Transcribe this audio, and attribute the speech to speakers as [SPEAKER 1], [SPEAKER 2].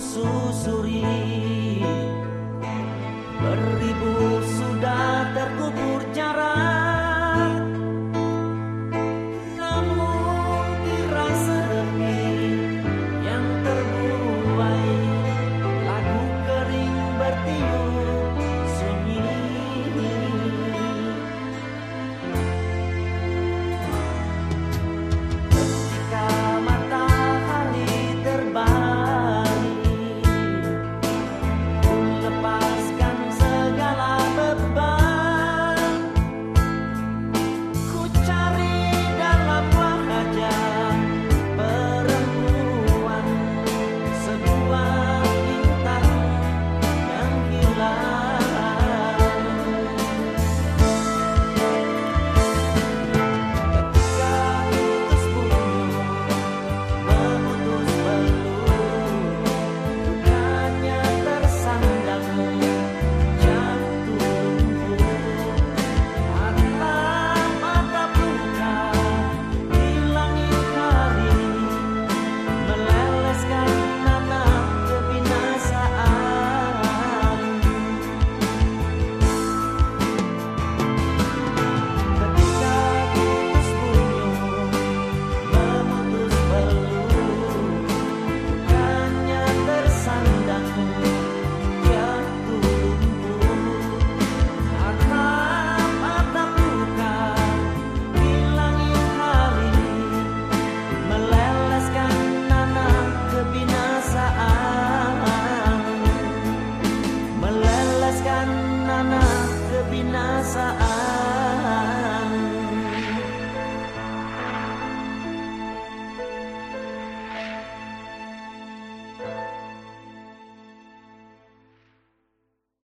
[SPEAKER 1] so